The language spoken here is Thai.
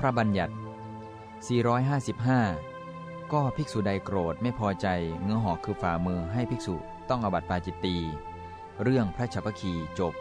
พระบัญญัติ 455 ก็ภิกษุใดโกรธไม่พอใจเงื้อหอกคือฝ่ามือให้ภิกษุต้องอบัติปาจิตตี เรื่องพระชัพพคีจบ